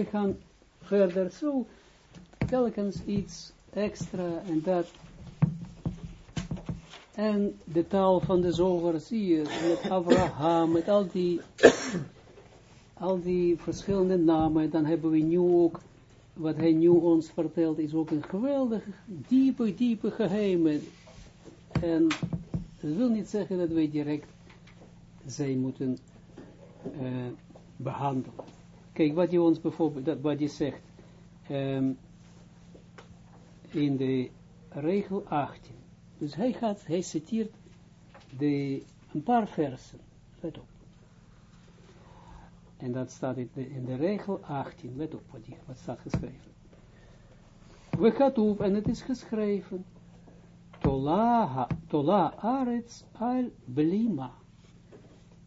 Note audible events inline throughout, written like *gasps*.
we gaan verder zo, telkens iets extra en dat. En de taal van de zoger zie met Abraham, met al die, al die verschillende namen, dan hebben we nu ook, wat hij nu ons vertelt, is ook een geweldig, diepe, diepe geheimen. En dat wil niet zeggen dat wij direct zij moeten uh, behandelen. Kijk, wat je ons bijvoorbeeld, dat, wat je zegt, um, in de regel 18. Dus hij gaat, hij citeert de, een paar versen. Let op. En dat staat in de, in de regel 18. Let op wat, die, wat staat geschreven. We gaan op, en het is geschreven. Tola, tola arets al blima.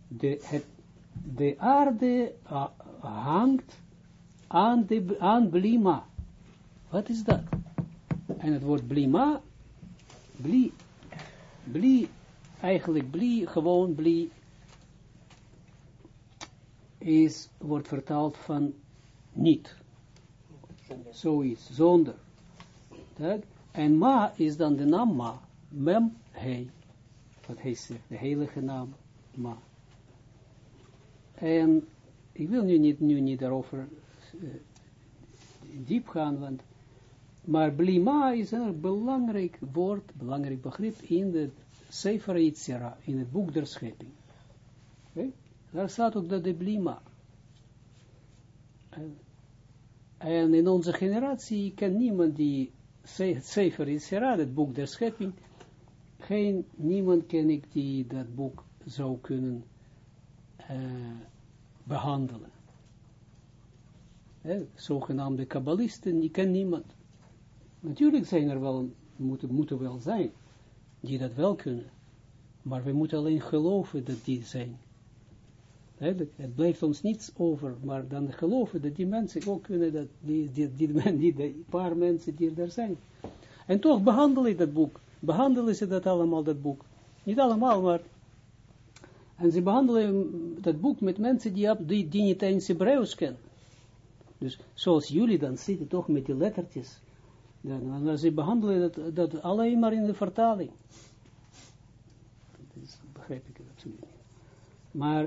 De, het, de aarde hangt aan, de, aan blima. Wat is dat? En het woord blima, bli, bli, eigenlijk bli, gewoon bli, is, wordt vertaald van niet. Zoiets, zonder. En ma is dan de naam ma, mem, hij. Wat hij zegt, de heilige naam, ma. En ik wil nu niet, nu niet daarover uh, diep gaan, want maar blima is een belangrijk woord, belangrijk begrip in de Sefer Yitzhara, in het boek der schepping. Okay? Daar staat ook dat de blima. En in onze generatie kan niemand die Sefer Yitzhara, het boek der schepping, geen, niemand ken ik die dat boek zou kunnen uh, behandelen. He, zogenaamde kabbalisten, die ken niemand. Natuurlijk zijn er wel, moeten, moeten wel zijn, die dat wel kunnen. Maar we moeten alleen geloven dat die zijn. Het blijft ons niets over, maar dan geloven dat die mensen ook kunnen, dat die, die, die, *laughs* paar mensen die er zijn. En toch behandelen dat boek. Behandelen ze dat allemaal, dat boek. Niet allemaal, maar... En ze behandelen dat boek met mensen die, die, die niet eens Hebreeuws. Dus zoals jullie dan zitten toch met die lettertjes dan, dan ze behandelen dat, dat alleen maar in de vertaling. Dat is, begrijp ik absoluut niet. Maar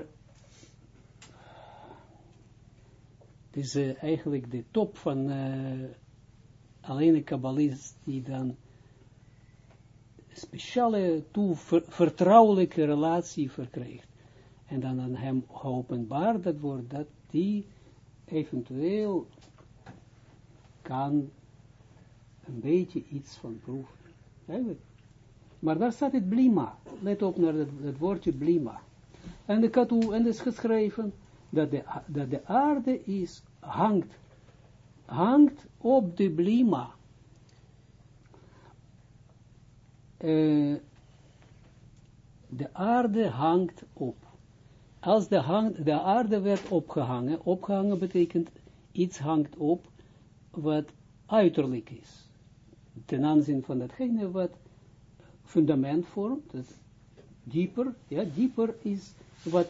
het is uh, eigenlijk de top van uh, alleen een kabbalist die dan speciale toe, ver, vertrouwelijke relatie verkrijgt. En dan aan hem geopenbaard dat wordt dat die eventueel kan een beetje iets van proeven. Maar daar staat het blima. Let op naar het, woordje blima. En de katu, en is geschreven dat de, dat de aarde is, hangt, hangt op de blima. Uh, de aarde hangt op. Als de, hang, de aarde werd opgehangen, opgehangen betekent iets hangt op wat uiterlijk is ten aanzien van datgene wat fundament vormt, dat dieper, ja, dieper is wat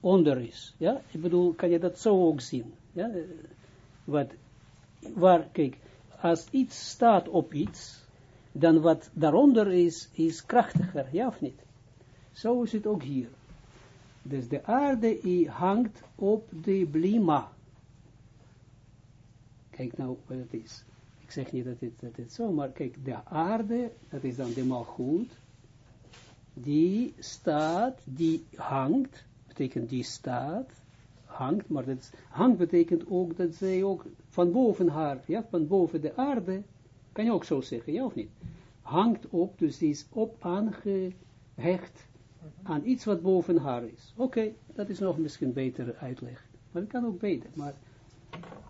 onder is, ja, ik bedoel, kan je dat zo ook zien, ja, wat, waar, kijk, als iets staat op iets, dan wat daaronder is, is krachtiger, ja of niet? Zo is het ook hier. Dus de aarde hangt op de blima. Kijk nou wat het is. Ik zeg niet dat het, dat het zo, maar kijk, de aarde, dat is dan de malgoed, die staat, die hangt, betekent die staat, hangt, maar dat hangt betekent ook dat zij ook van boven haar, ja, van boven de aarde, kan je ook zo zeggen, ja of niet? Hangt op, dus die is op aangehecht aan iets wat boven haar is. Oké, dat is nog misschien beter uitleg. Maar dat kan ook beter, maar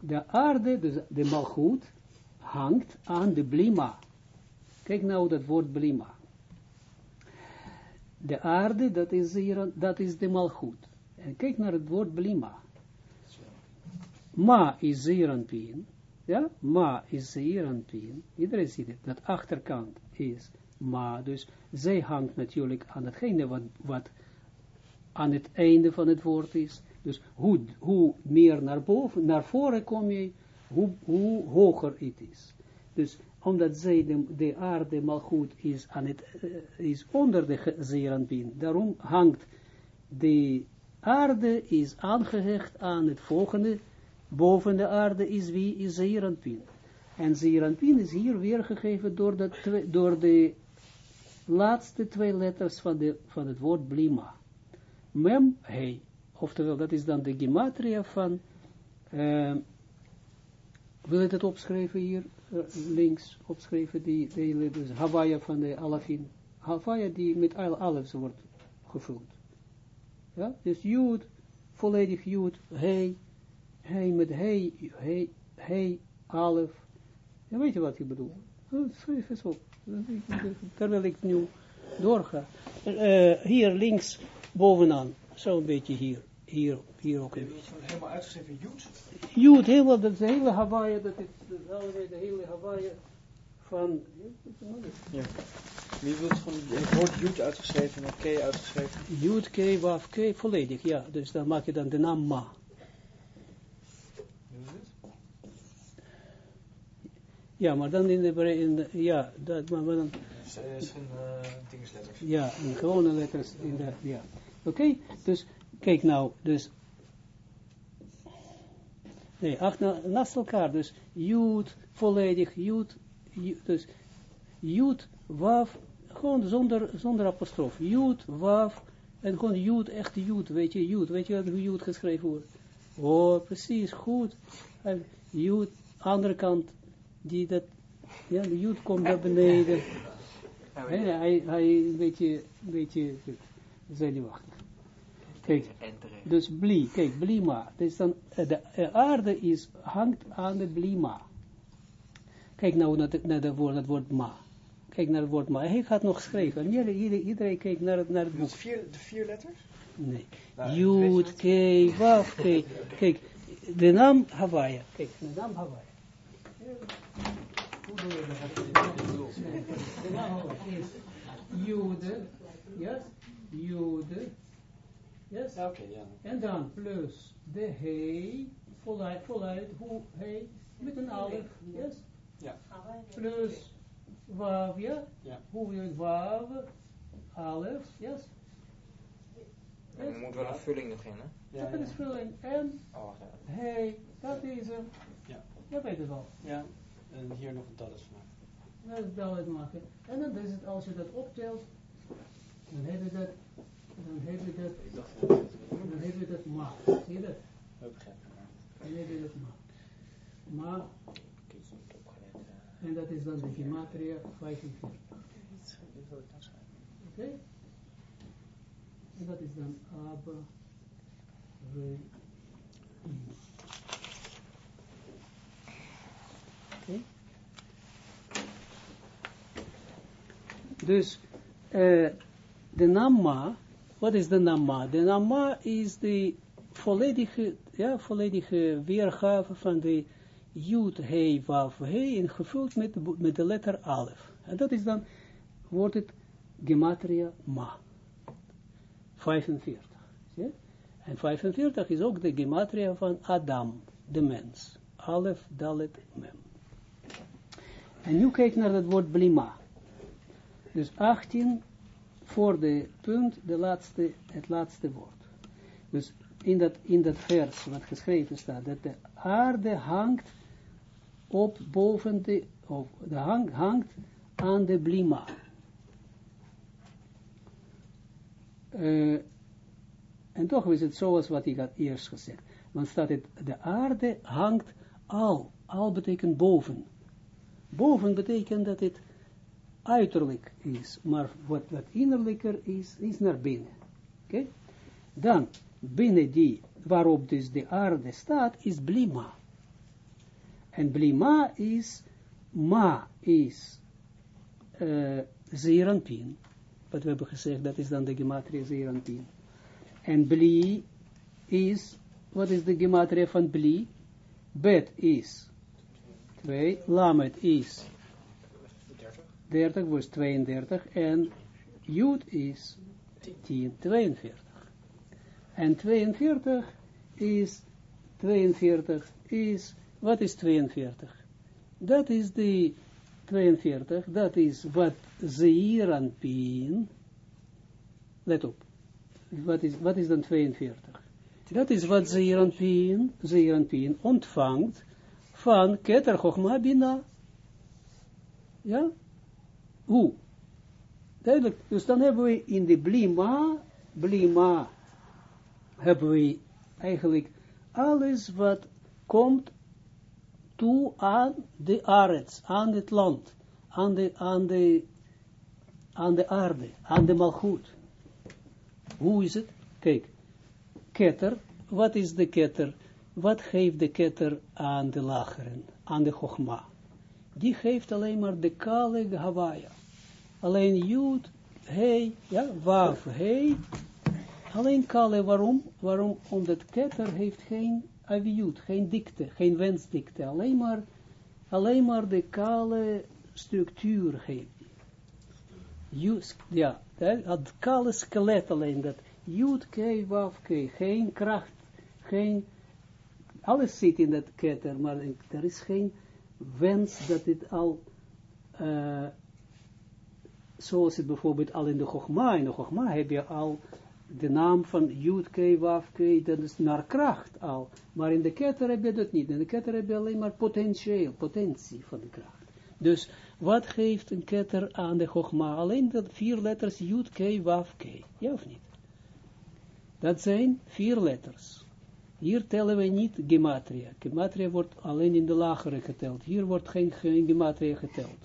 de aarde, dus de malgoed, hangt aan de blima. Kijk nou dat woord blima. De aarde, dat is, hier, dat is de malgoed. En kijk naar het woord blima. Ma is zeeranpien. Ja, ma is zeeranpien. Iedereen ziet het. Dat achterkant is ma. Dus zij hangt natuurlijk aan hetgene wat, wat aan het einde van het woord is. Dus hoe, hoe meer naar boven, naar voren kom je, hoe, hoe hoger het is. Dus omdat zij de, de aarde mal goed is, aan het, uh, is onder de zeeranpien. Daarom hangt de aarde is aangehecht aan het volgende. Boven de aarde is wie is zeeranpien. En zeeranpien is hier weergegeven door de, door de laatste twee letters van, de, van het woord blima. Mem, hey. Oftewel, dat is dan de gematria van, uh, wil je het opschrijven hier, uh, links, opschrijven, die, hele, dus Hawaii van de Alafin. Hawaii die met al alefs wordt gevuld. Ja, dus Jood, volledig Jood, hey, hey met hey, hey, hey, alef. Ja, weet je wat ik bedoel? Schrijf eens op. Terwijl ik nu doorga. Uh, hier links bovenaan, zo'n beetje hier. Hier, hier ook. Heb je helemaal uitgeschreven Jood? Jood, helemaal, dat is de hele Hawaii, dat is de, hele Hawaii van... Ja. Wie wil het gewoon, ik hoor Jood uitgeschreven en K uitgeschreven. Jood, K, Waf, K, volledig, ja. Dus dan maak je dan de naam Ma. Ja, maar dan in de, in de ja, dat, maar, dan... Het is een uh, dingesletters. Ja, gewone letters in de, ja. Oké, okay? dus, kijk nou, dus, nee, acht na, naast elkaar, dus, Jood, volledig, Jood, dus, Jood, Waf, gewoon zonder, zonder apostrof, Jood, Waf, en gewoon Jood, echt Jood, weet je, Jood, weet je hoe Jood geschreven wordt? Oh, precies, goed. Jood, andere kant, die dat, ja, de Jood komt naar beneden. Hij, hij, hij een beetje, een beetje zenuwachtig. Kijk, dus bli, kijk, blima. Dus dan, de, de aarde is, hangt aan de blima. Kijk nou naar, de, naar de woord, het woord ma. Kijk naar het woord ma. Hij gaat nog schrijven. Iedereen, iedereen kijkt naar, naar het boek. Vier, de vier letters? Nee. Jood, K, Waf, K. Kijk, de naam Hawaii. Kijk, de naam Hawaii. Hoe doe je dat? De naam Hawaii is Jude, yes, Jude, yes, oké, ja. en dan plus de he, voluit, voluit, hoe he, met een alef, yes, Ja. plus wav, ja, Ja. hoe je het wav, alef, yes, En er moet wel een vulling nog in, hè? Ja, dat is vulling, en Oh, hey, dat is Ja. Je weet het al. ja. En hier nog een dalles van. Dat is duidelijk maken. En dan is het, als je dat optelt, dan heb je dat, dan heb je dat, ja, dat dan heb je dat ma. Zie je dat? heb ik Dan heb je dat ma. Ma, en dat is dan de gematria 45. Dit wil ik dan schrijven. Oké? En dat is dan Abba, Re, In. Oké? Dus, eh, de naam Ma, wat is de naam Ma? De naam Ma is de volledige, ja, volledige weergave van de Jud, He, Waf, He, en gevuld met, met de letter Alef. En dat is dan, wordt het Gematria Ma. 45. Zie je? En 45 is ook de Gematria van Adam, de mens. Alef, Dalet, Mem. En nu kijk naar het woord Blima. Dus 18 voor de punt, de laatste, het laatste woord. Dus in dat, in dat vers wat geschreven staat, dat de aarde hangt op boven de, of de hang, hangt aan de blima. Eh, en toch is het zoals wat ik had eerst gezegd. Want staat het, de aarde hangt al. Al betekent boven. Boven betekent dat het uiterlijk is, maar wat, wat innerlijker is, is naar binnen. Oké? Dan, binnen die, waarop dus de aarde staat, is blima. En blima is, ma is, uh, zeeranpien. Wat we hebben gezegd, dat is dan de gematria zeeranpien. En bli is, wat is de gematria van bli? Bet is 2, lamet is 30 was 32 en Jud is 10, 42. En 42 is 42, is, wat is 42? Dat is de 42, dat is wat Zeir en Pien, let op, wat is, wat is dan 42? Dat is wat Zeir en Pien, Zeir ontvangt van Keter Chochma Bina. Ja? Hoe? Duidelijk. Dus dan hebben we in de Blima, Blima, hebben we eigenlijk alles wat komt toe aan de arets, aan het land, aan de, aan de, aan de aarde, aan de malgoed. Hoe is het? Kijk, ketter, wat is de ketter? Wat geeft de ketter aan de lageren, aan de chogma? Die geeft alleen maar de kale Hawaii. Alleen Jood, He, ja, Waf, He, alleen kale, waarom? Waarom? Omdat ketter heeft geen aviut, geen dikte, geen wensdikte, alleen maar, alleen maar de kale structuur. Just, ja, het kale skelet alleen, dat Jood, K, Waf, K, geen kracht, geen, alles zit in dat ketter, maar er is geen wens dat dit al, uh, zoals het bijvoorbeeld al in de Chogma, in de Chogma heb je al de naam van Jud K, Waf K, dat is naar kracht al. Maar in de ketter heb je dat niet. In de ketter heb je alleen maar potentieel, potentie van de kracht. Dus wat geeft een ketter aan de Chogma? Alleen de vier letters Jud K, Waf K. Ja of niet? Dat zijn vier letters. Hier tellen we niet gematria. Gematria wordt alleen in de lagere geteld. Hier wordt geen, gematria geteld.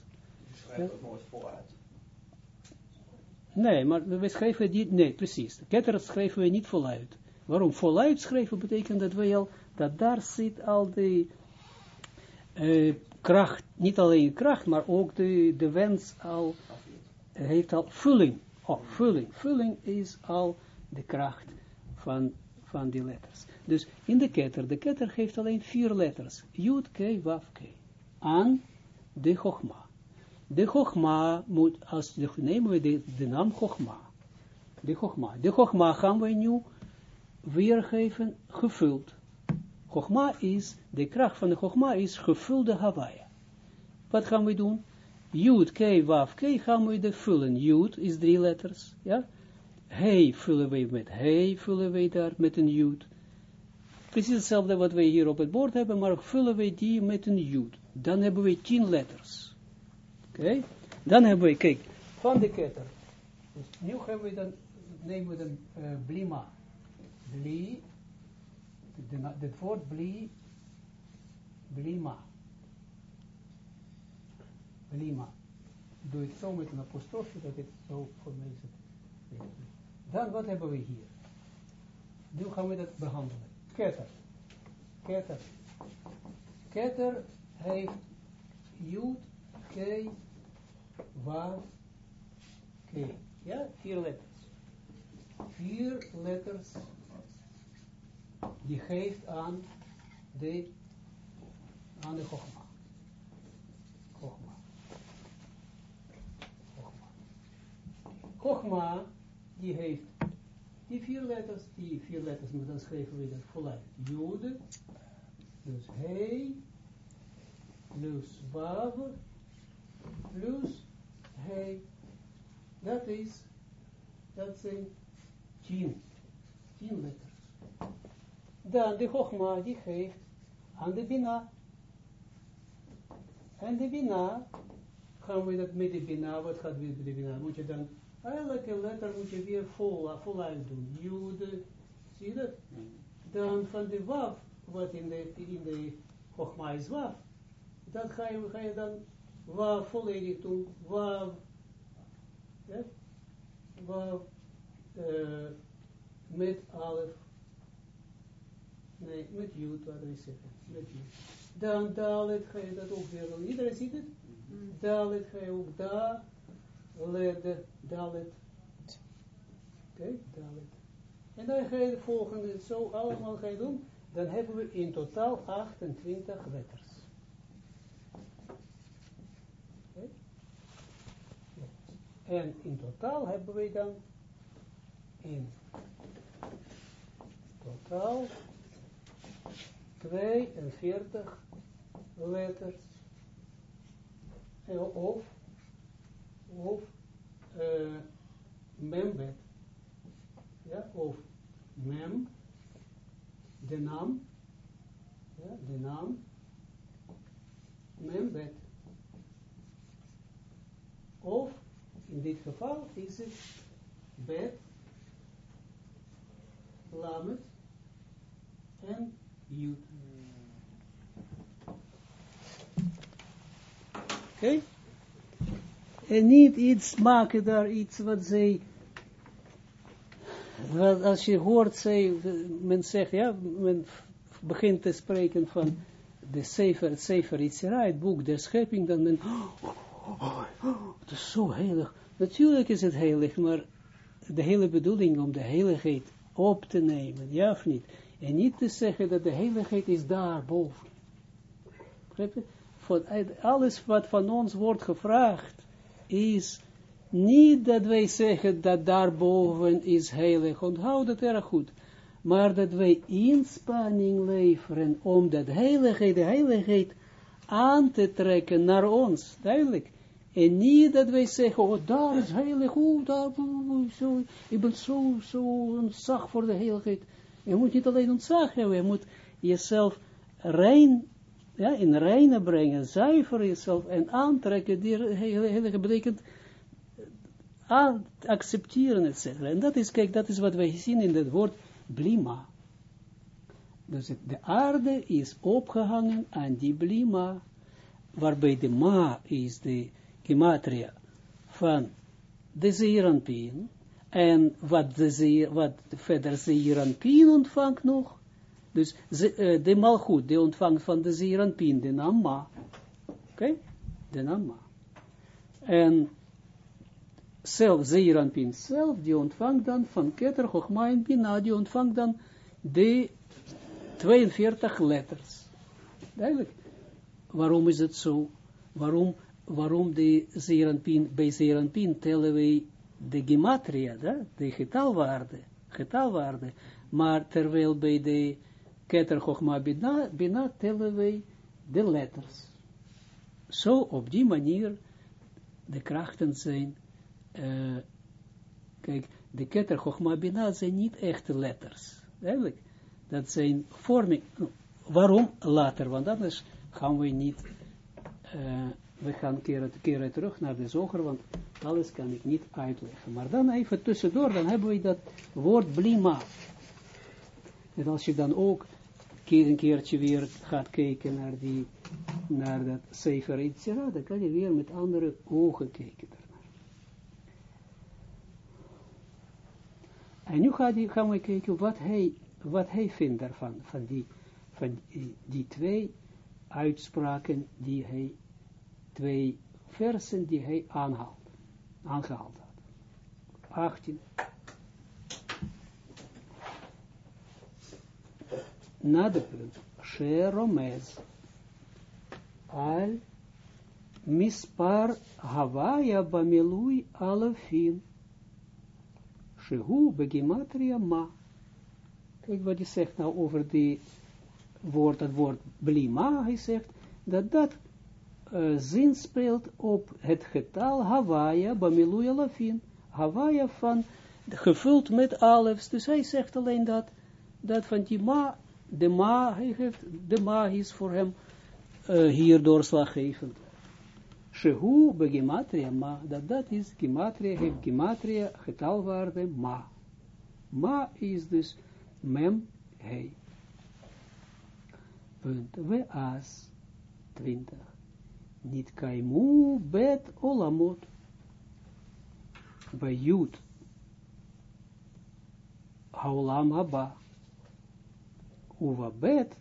Nee, maar we schrijven die, nee, precies. Ketter schrijven we niet voluit. Waarom? Voluit schrijven betekent dat we al, dat daar zit al de uh, kracht, niet alleen kracht, maar ook de, de wens al, heeft al vulling. Oh, vulling. Vulling is al de kracht van, van die letters. Dus in de ketter, de ketter geeft alleen vier letters. Jud, K, Waf, K. Aan de Chogma. De Chogma moet, als de, nemen we de, naam Chogma. De Chogma. De Chogma gaan we nu weergeven, gevuld. Chogma is, de kracht van de Chogma is gevulde Hawaii. Wat gaan we doen? Jud, K, Waf, K gaan we de vullen. Jud is drie letters, ja. Hey vullen we met hey, vullen we daar met een Jud. Precies hetzelfde wat we hier op het bord hebben, maar vullen we die met een Jud. Dan hebben we tien letters. Oké, dan hebben we, kijk, van de ketter. Dus nu hebben we dan, nemen we dan uh, blima. Bli, het woord bli, blima. Blima. Doe het zo met een apostrofje, dat het zo voor is. Dan, wat hebben we hier? Nu gaan we dat behandelen. Ketter. Ketter. Ketter heeft Jood K, Wav, K. Ja, vier letters. Vier letters die geeft aan de, aan de Chogma. Chogma. Die heeft die vier letters, die vier letters, maar dan schrijven we dat voluit. Jude, dus hey, plus wav, plus hij, dat is, dat zijn tien, tien letters. Dan de Chogma, die geeft aan de Bina. En de Bina, gaan we dat met de Bina, wat gaat met de Bina? Moet je dan, elke letter moet je weer vol, voluit doen. Jude, zie je dat? Dan van de Waf, wat in de, in de is Waf, dat ga je, ga je dan waar volledig doen, waar, ja, waar, uh, met alef, nee, met jut, wat we zeggen, met jut. Dan dalet ga je dat ook weer doen. Iedereen ziet het? Dalet ga je ook daar, lede, dalet. Oké, okay, dalet. En dan ga je de volgende zo allemaal ga je doen. Dan hebben we in totaal 28 letters. En in totaal hebben we dan in totaal 42 letters. Eh, Of, of uh, membet. Ja, of mem, de naam, ja, de naam, membet. Of, in dit geval is het bet, lamet en jut. Oké? En niet iets maken daar iets wat zij, wat als je hoort, zij, men zegt, ja, men begint te spreken van de Sefer, Sefer Yitzhara, het boek der schepping, dan men, *gasps* oh, oh, oh, het is zo heilig. Natuurlijk is het heilig, maar de hele bedoeling om de heiligheid op te nemen, ja of niet? En niet te zeggen dat de heiligheid is daar boven. Voor alles wat van ons wordt gevraagd, is niet dat wij zeggen dat daarboven is heilig. Onthoud het erg goed. Maar dat wij inspanning leveren om dat heiligheid, de heiligheid aan te trekken naar ons. Duidelijk. En niet dat wij zeggen, oh daar is heilig, oh daar, zo, ik ben zo, zo ontzag voor de heiligheid. Je moet niet alleen ontzag hebben, je moet jezelf rein, ja, in reine brengen, zuiver jezelf en aantrekken, die heilige betekent aan, accepteren, etc. En dat is, kijk, dat is wat wij zien in het woord blima. Dus de aarde is opgehangen aan die blima, waarbij de ma is de gematria van de zeeranpien, en wat, de zeer, wat verder zeeranpien ontvangt nog, dus ze, uh, de malgoed, die ontvangt van de zeeranpien, de naam ma, oké, okay? de naam ma. En zelf, zeeranpien zelf, die ontvangt dan van Keter, Chochma en Bina, die ontvangt dan de 42 letters. Duidelijk. Waarom is het zo? Waarom waarom de Zeranpin, bij Zeranpin tellen wij de gematria, de getalwaarde, getalwaarde, maar terwijl bij de Keter Chochma Bina, Bina tellen wij de letters. Zo op die manier de krachten zijn, uh, kijk, de Keter Chochma Bina zijn niet echte letters, eigenlijk. Dat zijn vorming, waarom later, want anders gaan we niet uh, we gaan keren, keren terug naar de zoger, want alles kan ik niet uitleggen. Maar dan even tussendoor, dan hebben we dat woord blima. En als je dan ook een keertje weer gaat kijken naar, die, naar dat Sefer Yitzhira, dan kan je weer met andere ogen kijken daarnaar. En nu gaan, die, gaan we kijken wat hij, wat hij vindt daarvan, van die, van die twee uitspraken die hij twee versen die hij aanhaalt, aangehaald had. 18. Na de punt. Sheromez. Al mispar Havaya bamilui alafin. Shehu begimatria ma. Kijk wat hij zegt nou over die woord, het woord blima. Hij zegt dat dat zin speelt op het getal Hawaia, Bamiluya Lafin. Hawaia van, gevuld met alefs. Dus hij zegt alleen dat, dat van die ma, de ma, hij heeft, de ma is voor hem uh, hier doorslaggevend. Shehu begimatria ma, dat dat is, gematria heeft gematria, getalwaarde ma. Ma is dus mem, hij. Punt. We as 20 niet kaimu bet olamot. Jud. Haulam haba. Uva bet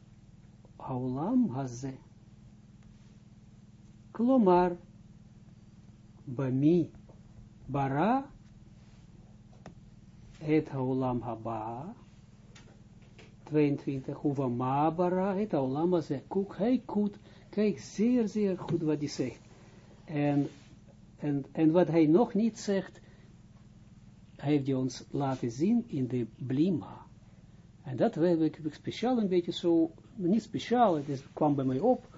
haulam haze. Klomar. Bami. Bara. Het haulam haba. 22. Uva ma bara. Het haulam haze. Kuk. Hij koet. Kijk, zeer, zeer goed wat hij zegt. En, en, en wat hij nog niet zegt, heeft hij ons laten zien in de blima. En dat heb ik speciaal een beetje zo niet speciaal, het is, kwam bij mij op,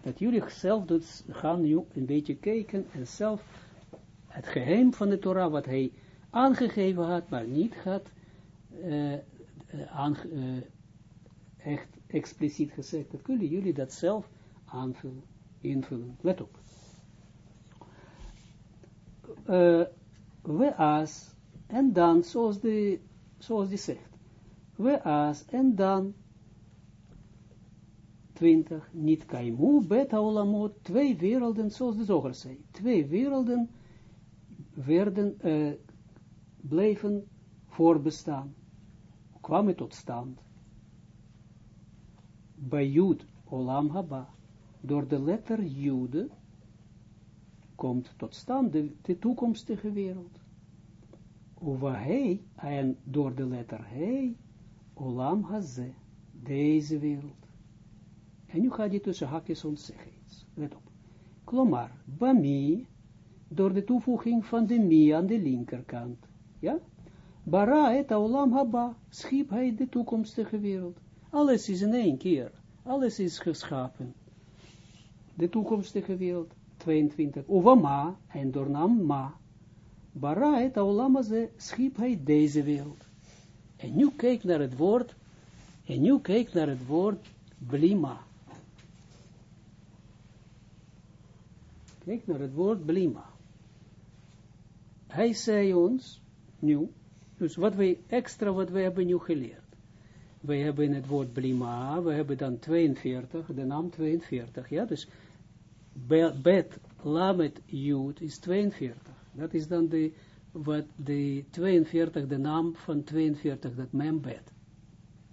dat jullie zelf dus gaan nu een beetje kijken en zelf het geheim van de Torah, wat hij aangegeven had, maar niet had uh, uh, echt expliciet gezegd, dat kunnen jullie dat zelf aanvullen, invullen. Let op. we as, en dan, zoals, de, zoals die zegt, we as, en dan, 20, niet kaimu, bet olamot, twee werelden, zoals de zoger zei, twee werelden werden, uh, bleven voorbestaan, kwamen tot stand. Bij Olam Haba, door de letter Jude, komt tot stand de, toekomstige wereld. Over hij, en door de letter hij, Olam Haze, deze wereld. En nu gaat hij tussen hakjes ons zeggen. Let op. Klomar, Bami, door de toevoeging van de mi aan de linkerkant. Ja? Bara et olam haba, schiep hij de toekomstige wereld. Alles is in één keer. Alles is geschapen. De toekomstige wereld. 22. Uvama, en door naam ma. Bara et olam ze schiep hij deze wereld. En nu kijk naar het woord, en nu kijk naar het woord blima. Kijk naar het woord blima. Hij zei ons, nu, dus wat wij extra, wat wij hebben nu geleerd. Wij hebben het woord blima, we hebben dan 42, de naam 42, ja, dus bet, lamet, jud is 42. Dat is dan de, wat de 42, de naam van 42, dat membed.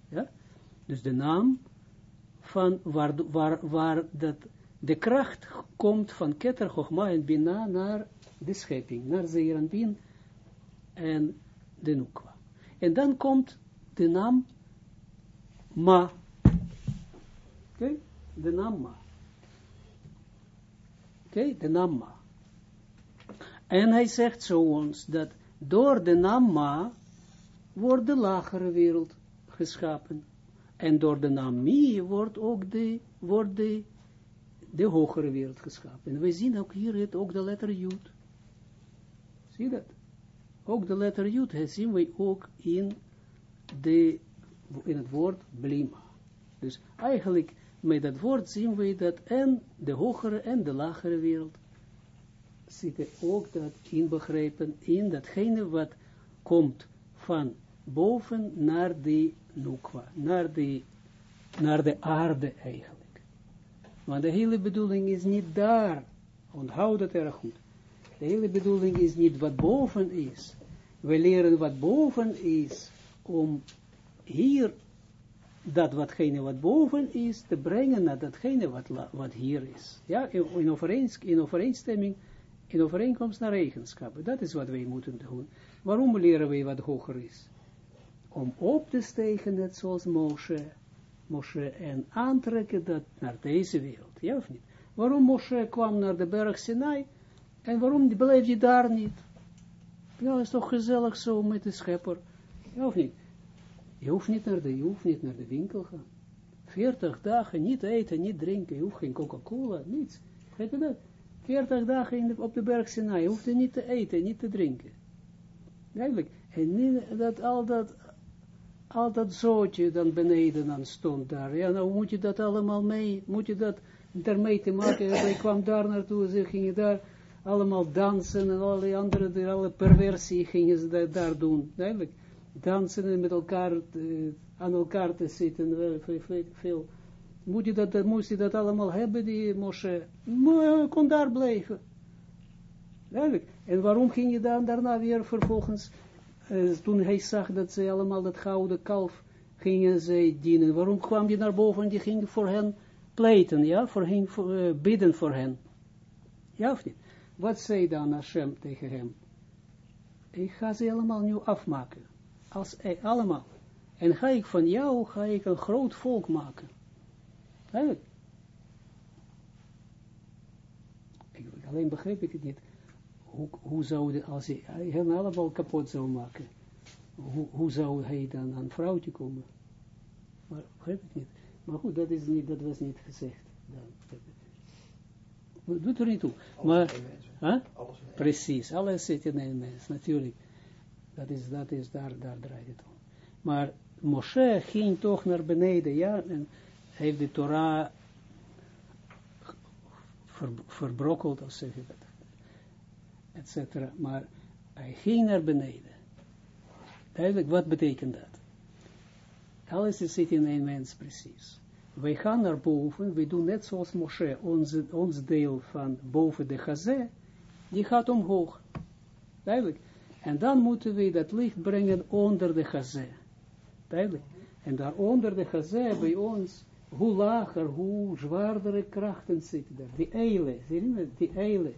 Ja, dus de naam van waar, waar, waar dat de kracht komt van Keter, Chogma en Bina naar de schepping, naar Zeeranbin en de Nukwa. En dan komt de naam Ma. Oké, de naam Ma. Oké, de naam Ma. En hij zegt zo ons dat door de naam Ma wordt de lagere wereld geschapen. En door de naam Mi wordt ook de, wordt de, de hogere wereld geschapen. En we zien ook hier het, ook de letter Jud. Zie dat? Ook de letter Jud zien we ook in, de, in het woord blima. Dus eigenlijk met dat woord zien we dat en de hogere en de lagere wereld zitten ook dat inbegrepen in datgene wat komt van boven naar de nukwa, naar de, naar de aarde eigenlijk. Want de hele bedoeling is niet daar. Onthoud dat erg goed. De hele bedoeling is niet wat boven is. We leren wat boven is, om hier dat watgene wat boven is, te brengen naar datgene wat, wat hier is. Ja, in, in, in overeenstemming, in overeenkomst naar eigenschappen. Dat is wat wij moeten doen. Waarom leren wij wat hoger is? Om op te stegen, net zoals Moshe, Moshe en aantrekken dat naar deze wereld. Ja of niet? Waarom Moshe kwam naar de berg Sinai? En waarom blijf je daar niet? Ja, is toch gezellig zo met de schepper. Ja of niet? Je hoeft niet naar de, je hoeft niet naar de winkel gaan. 40 dagen niet eten, niet drinken. Je hoeft geen Coca-Cola, niets. Weet je dat? 40 dagen in op de berg Sinai. Je hoeft niet te eten, niet te drinken. Eigenlijk. En dat al dat, al dat zootje dan beneden dan stond daar. Ja, nou moet je dat allemaal mee, moet je dat daarmee te maken. Hij kwam daar naartoe, ze gingen daar allemaal dansen en alle andere, alle perversie gingen ze daar doen. Duidelijk. Dansen en met elkaar, aan elkaar te zitten, veel. Moet je dat, moest je dat allemaal hebben, die Moshe? Maar kon daar blijven. Duidelijk. En waarom ging je dan daarna weer vervolgens, uh, toen hij zag dat ze allemaal dat gouden kalf gingen zij dienen, waarom kwam je naar boven en die ging voor hen pleiten, ja, voor hen, voor, uh, bidden voor hen? Ja of niet? Wat zei dan Hashem tegen hem? Ik ga ze allemaal nu afmaken. Als, allemaal. En ga ik van jou, ga ik een groot volk maken. Alleen begreep ik het niet. Hoe, hoe zou hij, als hij, hen allemaal kapot zou maken, hoe, hoe zou hij dan aan een vrouwtje komen? Maar begreep ik niet. Maar goed, dat, is niet, dat was niet gezegd. Dat, doet er niet toe. Maar? Precies, alles zit in een mens, natuurlijk. Dat is, dat is daar, daar draait het om. Maar Moshe ging toch naar beneden, ja, en heeft de Torah ver, verbrokkeld, of zeg je et cetera. Maar hij ging naar beneden. Duidelijk, wat betekent dat? Alles zit in een mens precies. Wij gaan naar boven, we doen net zoals Moshe, onze, ons deel van boven de gazé, die gaat omhoog. Duidelijk. En dan moeten we dat licht brengen onder de gazé. Duidelijk. En daaronder de gazé bij ons, hoe lager, hoe zwaardere krachten zitten daar. Die eile, zie je die eile.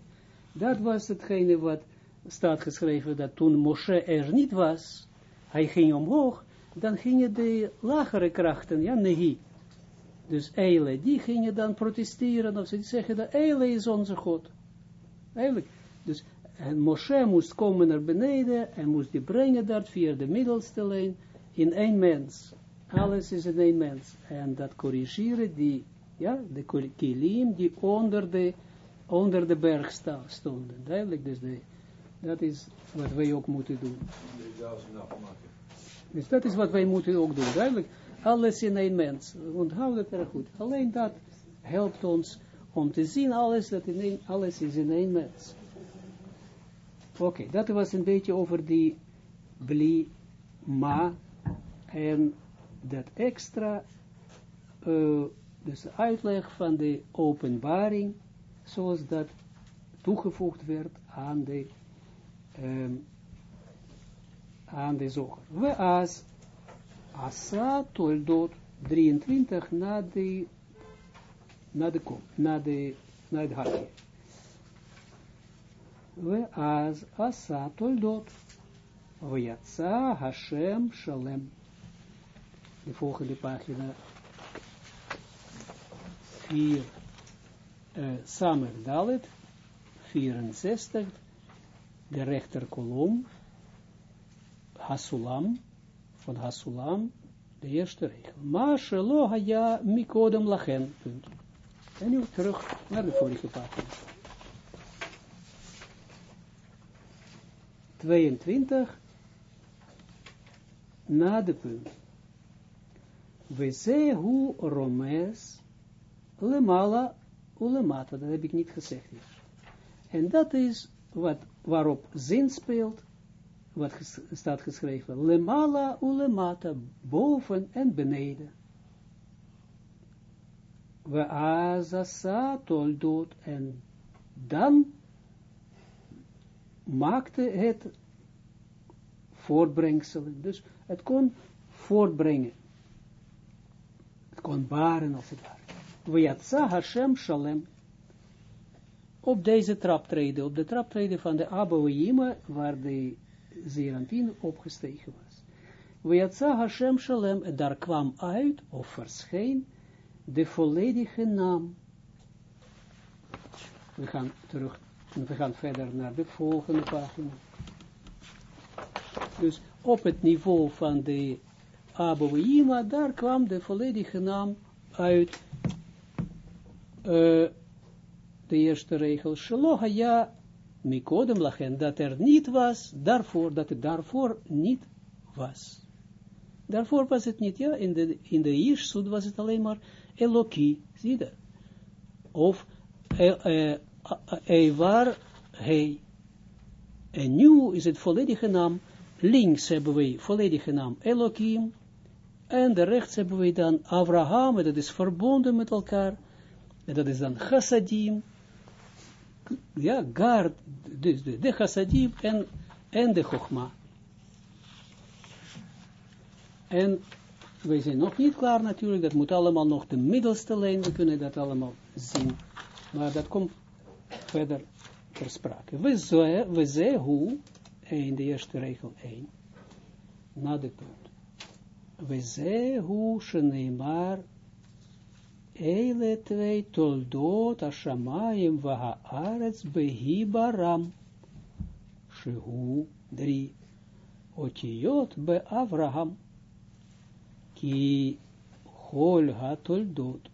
Dat was hetgene wat staat geschreven, dat toen Moshe er niet was, hij ging omhoog, dan gingen de lagere krachten, ja, nehi. Dus eile, die gingen dan protesteren, of ze zeggen dat eile is onze God. Eigenlijk. Dus en Moshe moest komen naar beneden en moest die brengen dat via de middelste lijn in één mens. Alles is in één mens. En dat corrigeren die, ja, de kilim die onder de, onder de berg stonden. Duidelijk, dus de, dat is wat wij ook moeten doen. Dus dat is wat wij moeten ook doen. Duidelijk, alles in één mens. Onthoud het erg goed. Alleen dat helpt ons om te zien alles, dat in één, alles is in één mens. Oké, dat was een beetje over die bli, ma, en dat extra, uh, dus de uitleg van de openbaring, zoals dat toegevoegd werd aan de, um, aan de zoger. We as Asa toldot 23 na de, na de kom, na de. As Asa toldot. Vayatsa Hashem Shalem. De volgende pagina 4, uh, Samer Dalet, 64, de rechterkolom, Hasulam, van Hasulam, de eerste regel. Ma shelo haya mikodem lachen. En nu terug naar de vorige pagina. 22, na de punt. We zehu romes lemala ulemata. Dat heb ik niet gezegd hier. En dat is wat, waarop zin speelt, wat staat geschreven. Lemala ulemata, boven en beneden. We azasa toldot. En dan maakte het voortbrengselen. Dus het kon voortbrengen. Het kon baren als het ware. Vajatsa Hashem Shalem. Op deze traptreden, op de traptreden van de Abouima, waar de Zeranpin opgestegen was. Vajatsa Hashem Shalem, en daar kwam uit, of verscheen, de volledige naam. We gaan terug, we gaan verder naar de volgende pagina. Dus op het niveau van de Abouima, daar kwam de volledige naam uit uh, de eerste regel, Shaloha mikodem lachen, dat er niet was, daarvoor, dat het daarvoor niet was. Daarvoor was het niet, ja, in de, in de Jirsud was het alleen maar Eloki, zie je dat? Of Evar Hei. En nu is het volledige naam links hebben we volledige naam Elohim, en de rechts hebben we dan Abraham, dat is verbonden met elkaar, en dat is dan Chassadim, ja, Gard, dus de, de Chassadim en, en de Chogma. En we zijn nog niet klaar natuurlijk, dat moet allemaal nog de middelste lijn, we kunnen dat allemaal zien, maar dat komt verder ter sprake. We zeggen hoe 1, de eerste regel 1, na de punt. We zehu sheneimar eile twee toldot ashamayim vahaaretz behibaram shehu otiyot be Avraham ki Chol hatoldot.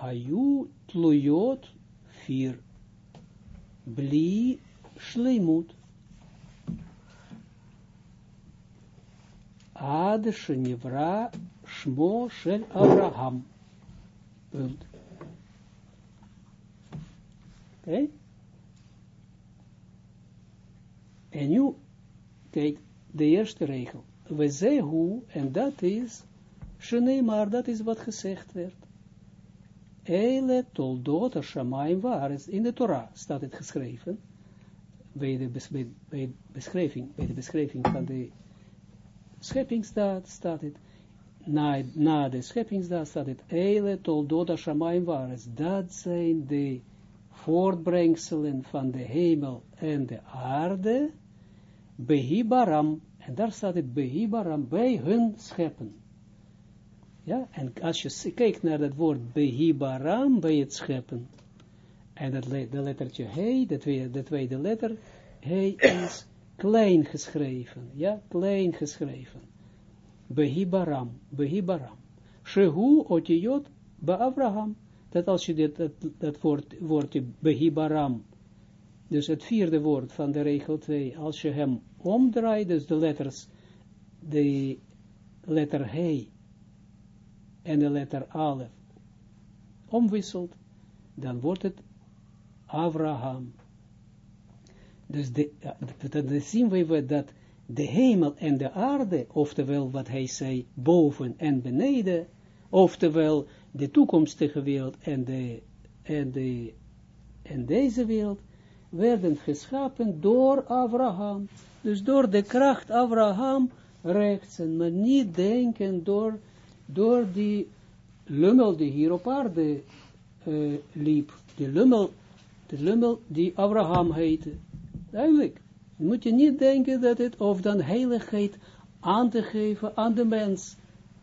Hayu tluyot vier. Bli shleimut. Ad shenivra shmo shel Abraham. Punt. Oké? En nu, kijk, de eerste regel. We hoe, en dat is, maar dat is wat gezegd werd. Eile toldot shamayim waares. In de Torah staat het geschreven. Bij de, beschrijving, bij de beschrijving van de scheppingsdaad staat het. Na, na de scheppingsdaad staat het. Eile toldot shamayim waares. Dat zijn de voortbrengselen van de hemel en de aarde. Behibaram. En daar staat het Behibaram bij hun scheppen. Ja, en als je kijkt naar dat woord behibaram bij het scheppen, en dat de lettertje he, de tweede, de letter, he is klein geschreven, ja, klein geschreven. Behibaram, behibaram. Shehu otiyot ba Abraham. Dat als je dit, dat, dat woord, woordje behibaram, dus het vierde woord van de regel 2, als je hem omdraait, dus de letters, de letter he en de letter Alef omwisselt, dan wordt het Abraham. Dus de, dan zien we dat de hemel en de aarde, oftewel wat hij zei, boven en beneden, oftewel de toekomstige wereld en, de, en, de, en deze wereld, werden geschapen door Abraham. Dus door de kracht Abraham rechts, maar niet denken door door die lummel die hier op aarde uh, liep, de lummel, de lummel die Abraham heette. Duidelijk. Moet je niet denken dat het, of dan heiligheid aan te geven aan de mens.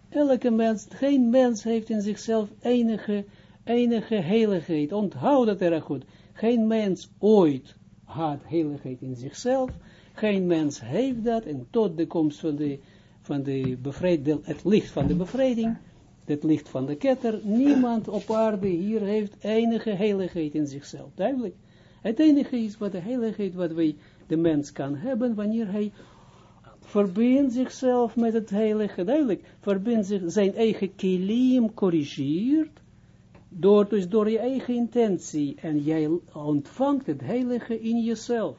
Elke mens, geen mens heeft in zichzelf enige, enige heiligheid. Onthoud dat erg goed. Geen mens ooit had heiligheid in zichzelf. Geen mens heeft dat. En tot de komst van de van de bevrijding, het licht van de bevrijding, het licht van de ketter, niemand op aarde hier heeft enige heiligheid in zichzelf. Duidelijk. Het enige is wat de heiligheid, wat wij, de mens kan hebben, wanneer hij verbindt zichzelf met het heilige, duidelijk, verbindt zich, zijn eigen kilim corrigeert, door, dus door je eigen intentie, en jij ontvangt het heilige in jezelf.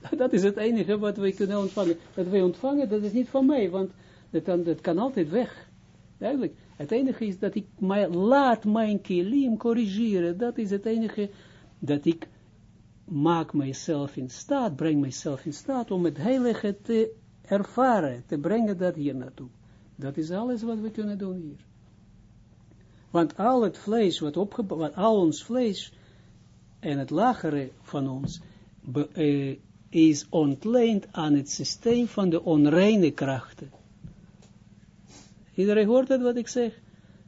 *laughs* Dat is het enige wat wij kunnen ontvangen. Dat wij ontvangen, dat is niet van mij, want dat, kan, altijd weg. Duidelijk. Het enige is dat ik mij, laat mijn kilim corrigeren. Dat is het enige dat ik maak mijzelf in staat, breng mijzelf in staat om het heilige te ervaren, te brengen dat hier naartoe. Dat is alles wat we kunnen doen hier. Want al het vlees wat opgebouwd, al ons vlees en het lagere van ons, eh, is ontleend aan het systeem van de onreine krachten. Iedereen hoort het wat ik zeg?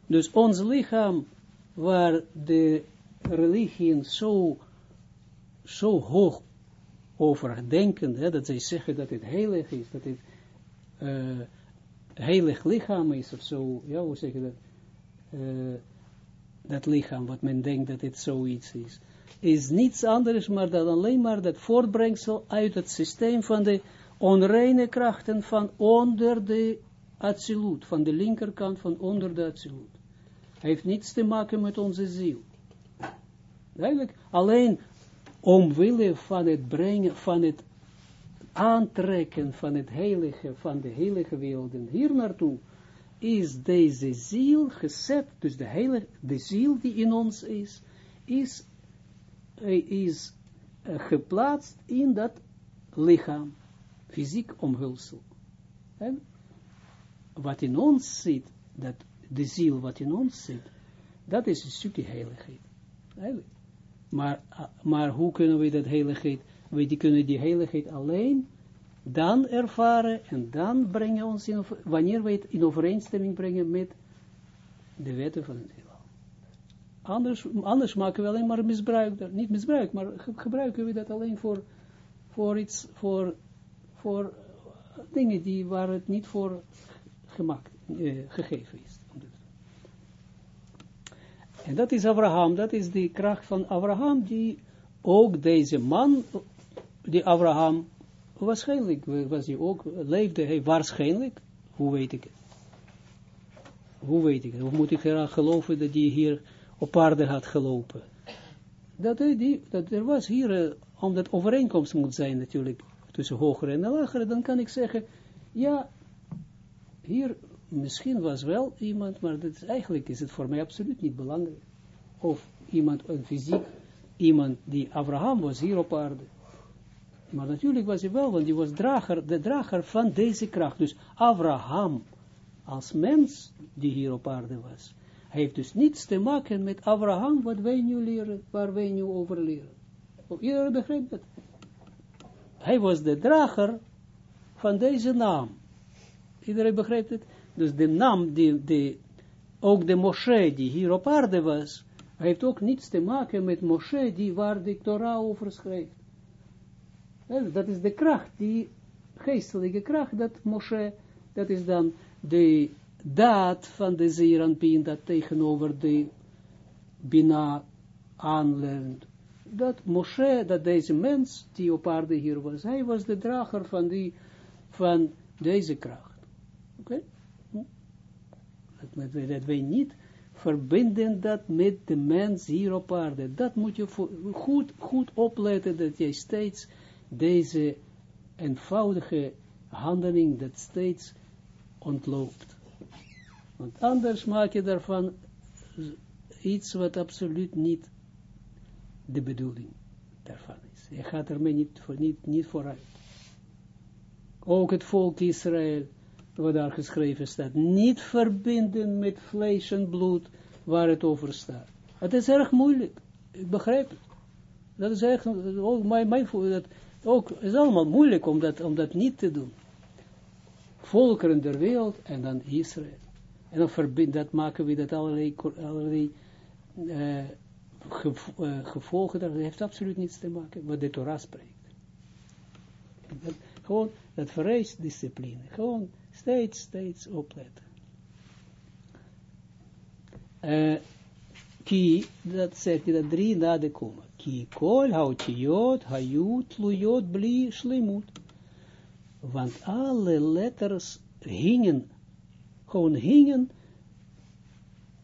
Dus ons lichaam, waar de religie zo, zo hoog over denken, dat zij zeggen dat het heilig is, dat het uh, heilig lichaam is, of zo, ja, hoe zeg je dat? Uh, dat lichaam, wat men denkt dat het zoiets is is niets anders maar dan alleen maar dat voortbrengsel uit het systeem van de onreine krachten van onder de absolute, van de linkerkant van onder de absolute. Heeft niets te maken met onze ziel. Eigenlijk alleen omwille van het brengen, van het aantrekken van het heilige, van de heilige werelden hier naartoe, is deze ziel gezet, dus de heilige, de ziel die in ons is, is is uh, geplaatst in dat lichaam, fysiek omhulsel. En wat in ons zit, dat de ziel wat in ons zit, dat is een stukje heiligheid. Maar, uh, maar hoe kunnen we dat heiligheid, we die kunnen die heiligheid alleen dan ervaren en dan brengen ons in, wanneer we het in overeenstemming brengen met de wetten van het Anders, anders maken we alleen maar misbruik, niet misbruik, maar gebruiken we dat alleen voor, voor iets, voor, voor dingen die, waar het niet voor gemaakt, eh, gegeven is. En dat is Abraham, dat is die kracht van Abraham, die ook deze man, die Abraham, waarschijnlijk was hij ook, leefde hij waarschijnlijk, hoe weet ik het? Hoe weet ik het? Hoe moet ik eraan geloven dat hij hier op aarde had gelopen? Dat, die, dat er was hier, uh, omdat overeenkomst moet zijn natuurlijk, tussen hogere en lagere, dan kan ik zeggen, ja, hier misschien was wel iemand, maar is, eigenlijk is het voor mij absoluut niet belangrijk. Of iemand, een fysiek, iemand die Abraham was hier op aarde. Maar natuurlijk was hij wel, want hij was drager, de drager van deze kracht. Dus Abraham, als mens die hier op aarde was, heeft dus niets te maken met Abraham, wat wij nu leren, waar wij nu over leren. Iedereen begrijpt het. Hij was de drager van deze naam. Iedereen begrijpt het? Dus de naam, die, die, ook de Moshe die hier op aarde was, heeft ook niets te maken met Moshe die waar de Torah over schrijft. Dat is de kracht, die geestelijke kracht, dat Moshe, dat is dan de daad van de Zeranpien, dat tegenover de Bina aanleent. Dat Moshe, dat deze mens die op aarde hier was, hij was de drager van, die, van deze kracht. Oké? Dat, dat wij niet verbinden dat met de mens hier op aarde. Dat moet je goed, goed opletten, dat jij steeds deze eenvoudige handeling, dat steeds ontloopt. Want anders maak je daarvan iets wat absoluut niet de bedoeling daarvan is. Je gaat ermee niet, voor, niet, vooruit. Ook het volk Israël wat daar geschreven staat, niet verbinden met vlees en bloed, waar het over staat. Het is erg moeilijk, ik begrijp het. Dat is echt, ook mijn, mijn dat ook is allemaal moeilijk om dat, om dat niet te doen. Volkeren der wereld en dan Israël. En dan verbind, dat maken we dat allerlei, allerlei uh, gevolgen, dat heeft absoluut niets te maken wat de Torah spreekt. Dat, gewoon, dat vereist discipline. Gewoon Steeds, steeds opletten. Uh, ki, dat zegt hij, dat drie na de koma. Ki kol, hautiot, hayut, lujot, bli, shlimut. Want alle letters hingen, gewoon hingen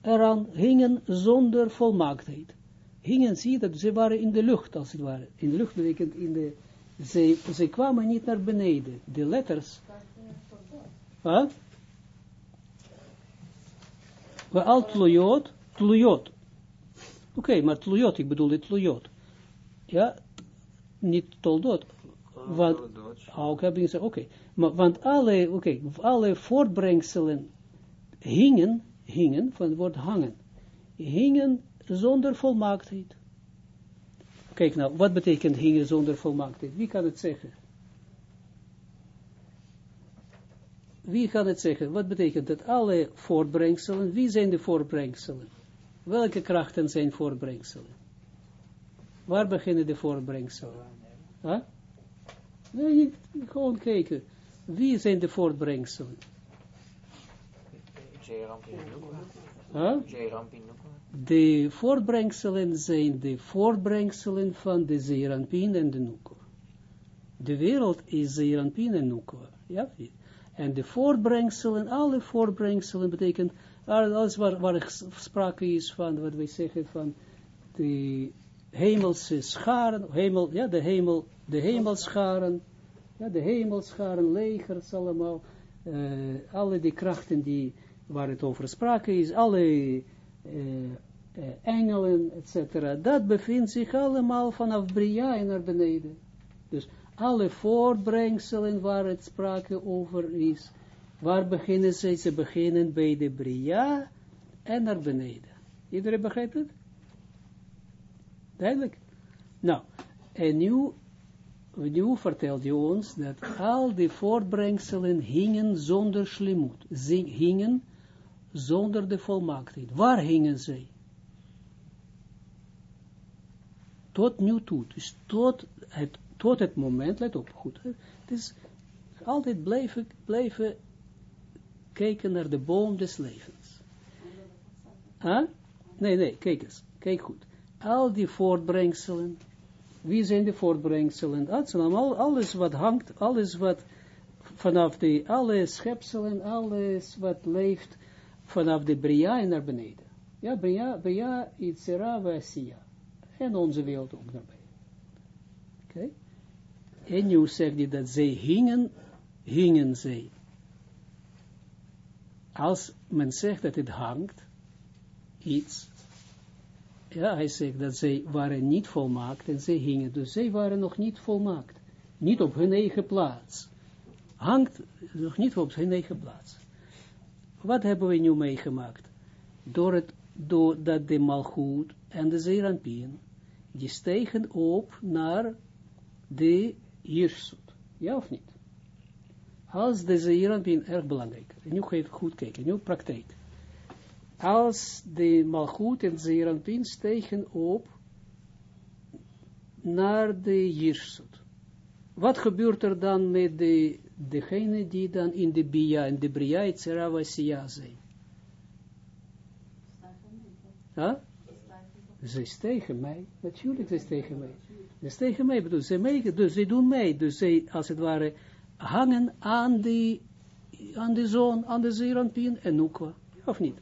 eraan, hingen zonder volmaaktheid. Hingen, zie je dat, ze waren in de lucht, als het ware. In de lucht betekent in de, ze, ze kwamen niet naar beneden. De letters Wat? We al tlujot, tlujot. Oké, okay, maar tlujot, ik bedoel het tlujot. Ja, niet toldot. Want, ah, oké, okay, oké. Okay. Maar, want alle, oké, alle voortbrengselen hingen, hingen, van het woord hangen, hingen zonder volmaaktheid. Kijk nou, wat betekent hingen zonder volmaaktheid? Wie kan het zeggen? wie kan het zeggen? Wat betekent dat? Alle voortbrengselen, wie zijn de voortbrengselen? Welke krachten zijn voortbrengselen? Waar beginnen de voortbrengselen? Huh? Nee, gewoon kijken. Wie zijn de voortbrengselen? Huh? De voortbrengselen zijn de voortbrengselen van de Zeranpien en de Nukwa. De wereld is Zeranpien en Nukwa. Ja, en de voortbrengselen, alle voortbrengselen betekent, alles waar, waar sprake is van, wat wij zeggen, van de hemelse scharen, hemel, ja, de hemel, de hemelscharen, ja, de hemelscharen, legers allemaal, uh, alle die krachten die, waar het over sprake is, alle uh, engelen, etc., dat bevindt zich allemaal vanaf Bria naar beneden. Dus alle voortbrengselen waar het sprake over is, waar beginnen ze? Ze beginnen bij de Bria en naar beneden. Iedereen begrijpt het? Duidelijk? Nou, en nu, nu vertelt hij ons dat al die voortbrengselen hingen zonder slimut, hingen zonder de volmaaktheid. Waar hingen zij? Tot nu toe, dus tot het tot moment, let op, goed, is altijd blijven, blijven kijken naar de boom des levens. Nee, nee, kijk eens, kijk goed. Al die voortbrengselen, wie zijn de voortbrengselen? Dat allemaal alles wat hangt, alles wat vanaf de, alle schepselen, alles wat leeft vanaf de Bria naar beneden. Ja, Bria, Bria, Itzera, Vasia. En onze wereld ook daarbij. Oké? En nu zegt hij dat zij hingen, hingen zij. Als men zegt dat het hangt, iets, ja, hij zegt dat zij waren niet volmaakt en zij hingen, dus zij waren nog niet volmaakt. Niet op hun eigen plaats. Hangt nog niet op hun eigen plaats. Wat hebben we nu meegemaakt? Door het, doordat de malgoed en de zeeranpien, die stegen op naar de Jirsut. Ja of niet? Als de zeeranpien, erg belangrijk. En nu ga je goed kijken, nu praktijk als de malgoed en zeeranpin stegen op naar de Jirsut. Wat gebeurt er dan met de, degene die dan in de Bia, in de Bria, et Siya zijn? Huh? Ze stegen mij, natuurlijk ze stegen mij. Ze stegen mij, bedoel, ze mee, dus ze doen mee, dus ze, als het ware, hangen aan de, aan de zon, aan de zeeranpien en Nukwa, of niet?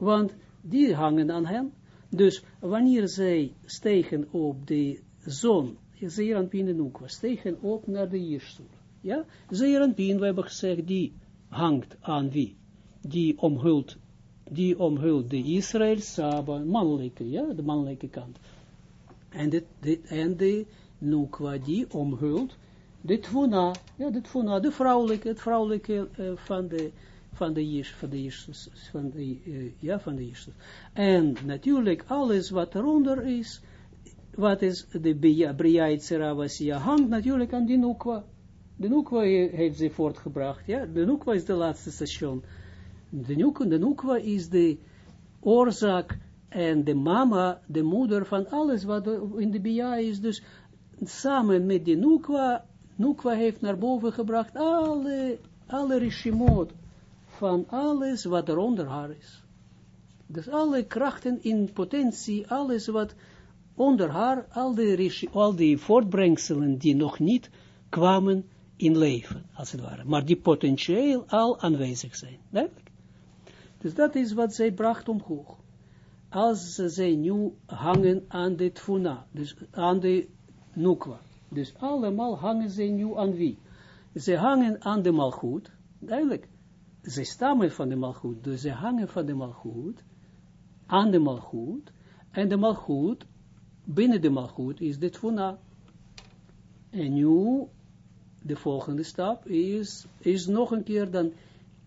want die hangen aan hen. Dus wanneer zij stegen op de zon, Zeeranpien en Nukwa, stegen op naar de Jirsut. Ja, Zeeranpien, we hebben gezegd, die hangt aan wie? Die omhult, die omhult de Israël, Saba, mannelijke, ja, de mannelijke kant. En de, de, en de Nukwa, die omhult de Tvuna, ja, de Tvuna, de vrouwelijke, het vrouwelijke uh, van de van de Jezus, van de van de, uh, ja, van de Jezus. En natuurlijk alles wat eronder is, wat is de Bria Itzera hangt natuurlijk aan die Nukwa. De Nukwa heeft ze voortgebracht, ja, de Nukwa is de laatste station. De Nukwa, de Nukwa is de oorzaak en de mama, de moeder van alles wat in de Bia is, dus samen met de Nukwa, Nukwa heeft naar boven gebracht alle, alle van alles wat er onder haar is. Dus alle krachten in potentie, alles wat onder haar, al die, al die voortbrengselen die nog niet kwamen in leven, als het ware. Maar die potentieel al aanwezig zijn. Duidelijk. Dus dat is wat zij bracht omhoog. Als zij nu hangen aan de tfuna, dus aan de nukwa. Dus allemaal hangen zij nu aan wie? Ze hangen aan de malgoed, duidelijk ze stammen van de malgoed, dus ze hangen van de malgoed, aan de malgoed, en de malgoed, binnen de malgoed is de tfuna. En nu, de volgende stap is, is nog een keer dan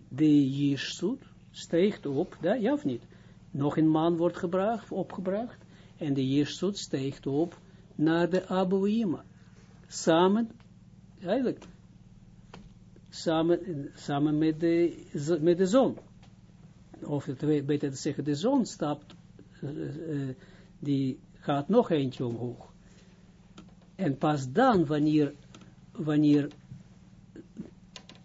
de jirsut, steekt op, ja of niet? Nog een man wordt gebracht, opgebracht, en de jirsut steekt op naar de Abouima. Samen, eigenlijk, samen, samen met, de, met de zon. Of beter te zeggen, de zon stapt, uh, uh, die gaat nog eentje omhoog. En pas dan, wanneer, wanneer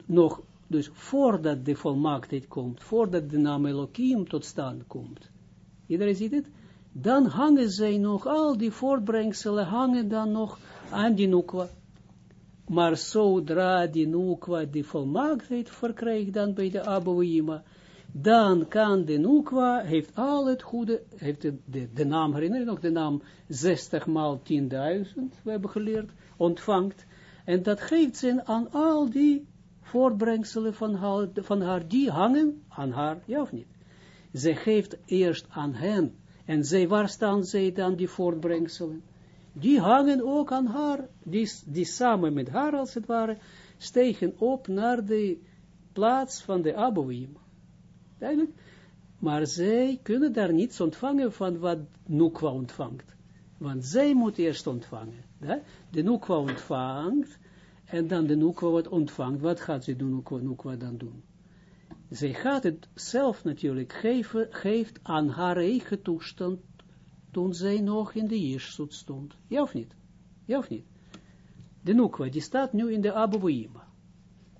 nog, dus voordat de volmaaktheid komt, voordat de naam Elohim tot stand komt, iedereen ziet het? Dan hangen zij nog, al die voortbrengselen hangen dan nog aan die nukwa. Maar zodra die nukwa die volmaaktheid verkrijgt dan bij de Abouima, dan kan de nukwa, heeft al het goede, heeft de, de, de naam, herinner je nog, de naam 60 maal 10.000, we hebben geleerd, ontvangt. En dat geeft ze aan al die voortbrengselen van haar, van haar, die hangen aan haar, ja of niet? Ze geeft eerst aan hen, en zij, waar staan zij dan, die voortbrengselen? die hangen ook aan haar, die, die samen met haar als het ware, stegen op naar de plaats van de Abouim. Duidelijk? Maar zij kunnen daar niets ontvangen van wat Nukwa ontvangt. Want zij moet eerst ontvangen. Ja? De Nukwa ontvangt, en dan de Nukwa wat ontvangt. Wat gaat ze doen, Nukwa, Nukwa dan doen? Zij gaat het zelf natuurlijk geven, geeft aan haar eigen toestand toen zij nog in de Jirsut stond. Ja of niet? Ja niet? De Nukwa, die staat nu in de Abouima.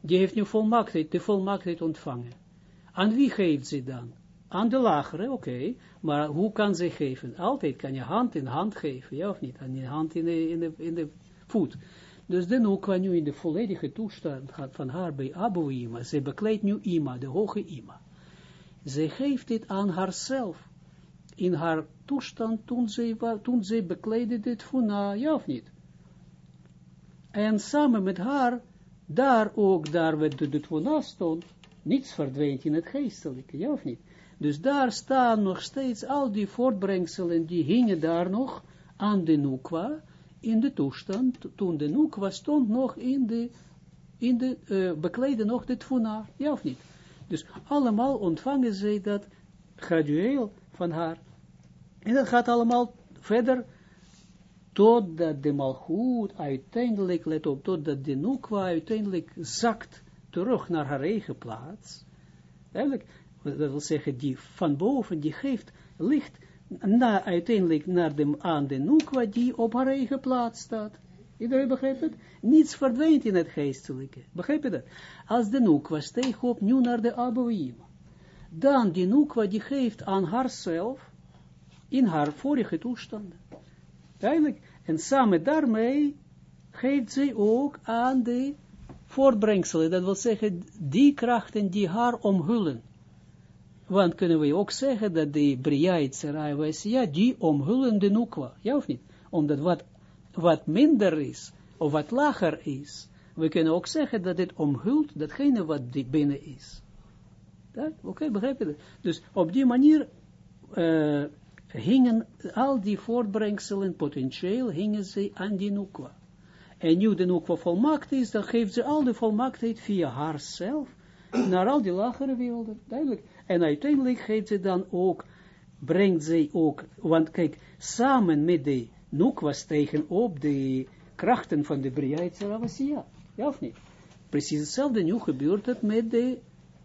Die heeft nu volmaaktheid, de volmaaktheid ontvangen. Aan wie geeft ze dan? Aan de lagere, oké, maar hoe kan ze geven? Altijd kan je hand in hand geven, ja of niet? En je hand in de, in de, in de voet. Dus de Nukwa nu in de volledige toestand van haar bij Abu Ima. Ze bekleedt nu Ima, de hoge Ima. Ze geeft dit aan haarzelf. In haar toestand toen ze, toen ze bekleedde dit Funa, ja of niet? En samen met haar, daar ook, daar werd de, de stond, niets verdwijnt in het geestelijke, ja of niet? Dus daar staan nog steeds al die voortbrengselen, die hingen daar nog aan de Nukwa, in de toestand, toen de Nukwa stond nog in de, in de uh, bekleden nog de Tfuna, ja of niet? Dus allemaal ontvangen zij dat gradueel van haar. En dat gaat allemaal verder, totdat de Malchut uiteindelijk, let op, totdat de Nukwa uiteindelijk zakt terug naar haar eigen plaats. Eigenlijk, dat wil zeggen, die van boven, die geeft licht na, uiteindelijk naar de, aan de Nukwa die op haar eigen plaats staat. Iedereen begrijpt het? Niets verdwijnt in het geestelijke. Begrijp je dat? Als de Nukwa steeg op nu naar de Abouima, dan die Nukwa die geeft aan haarzelf in haar vorige toestanden. Duidelijk. En samen daarmee geeft zij ook aan de voortbrengselen, dat wil zeggen die krachten die haar omhullen. Want kunnen we ook zeggen dat de Bria ja, die omhullen de Nukwa, ja of niet? Omdat wat, wat minder is, of wat lager is, we kunnen ook zeggen dat het omhult datgene wat die binnen is. Oké, okay, begrijp je dat? Dus op die manier uh, hingen al die voortbrengselen, potentieel, hingen ze aan die Nukwa. En nu de Nukwa volmaakt is, dan geeft ze al de volmaaktheid via haarzelf naar al die lagere werelden. Duidelijk. En uiteindelijk geeft ze dan ook, brengt zij ook, want kijk, samen met de Nukwas op de krachten van de Bria Ravasiya. Ja of niet? Precies hetzelfde nu gebeurt het met de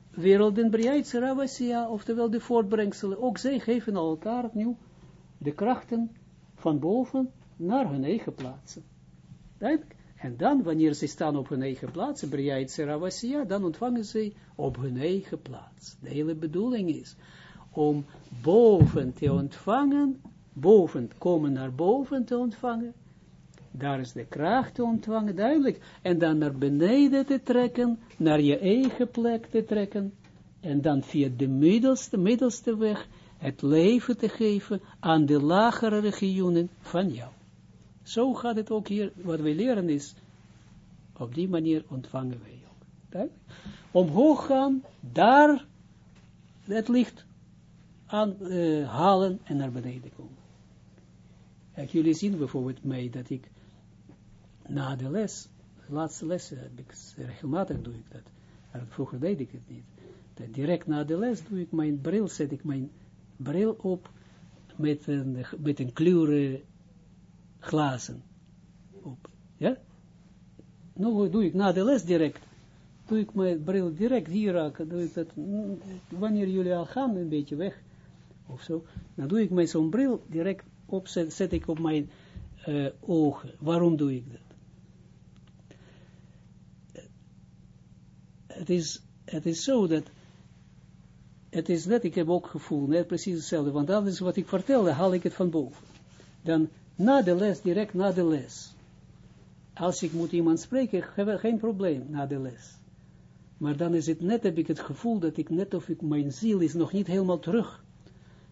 werelden Bria Ravasiya, oftewel de voortbrengselen. Ook zij geven elkaar nu de krachten van boven naar hun eigen plaatsen. Duidelijk? En dan, wanneer ze staan op hun eigen plaats, Bria Ravasiya, dan ontvangen ze op hun eigen plaats. De hele bedoeling is om boven te ontvangen, boven komen naar boven te ontvangen, daar is de kracht te ontvangen, duidelijk, en dan naar beneden te trekken, naar je eigen plek te trekken, en dan via de middelste, middelste weg het leven te geven aan de lagere regionen van jou. Zo gaat het ook hier, wat we leren is, op die manier ontvangen wij ook. Omhoog gaan, daar het licht aan uh, halen en naar beneden komen. Kijk, jullie zien bijvoorbeeld mij dat ik na de les, de laatste les heb ik, regelmatig doe ik dat, maar vroeger deed ik het niet. Dat direct na de les doe ik mijn bril, zet ik mijn bril op met een, met een kleuren glazen op. Ja? Nou doe ik na de les direct, doe ik mijn bril direct hier raken, doe ik dat, mm, wanneer jullie al gaan een beetje weg, of zo, dan doe ik mijn zo'n bril direct opzet, zet ik op mijn uh, ogen. Waarom doe ik dat? Het is, het is zo dat, het is net, ik heb ook gevoel, net precies hetzelfde, want is wat ik vertelde, haal ik het van boven. Dan na de les, direct na de les. Als ik moet iemand spreken, geen probleem na de les. Maar dan is het net, heb ik het gevoel dat ik net of ik, mijn ziel is nog niet helemaal terug.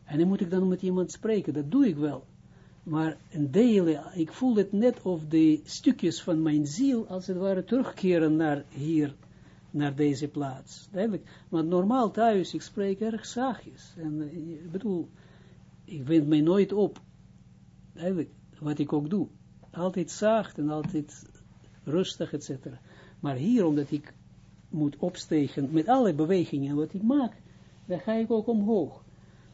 En dan moet ik dan met iemand spreken, dat doe ik wel. Maar een deel, ik voel het net of de stukjes van mijn ziel, als het ware, terugkeren naar hier, naar deze plaats. Duidelijk. Want normaal thuis, ik spreek erg zachtjes. En eh, ik bedoel, ik wind mij nooit op wat ik ook doe. Altijd zacht en altijd rustig, etc. Maar hier, omdat ik moet opstegen met alle bewegingen wat ik maak, dan ga ik ook omhoog.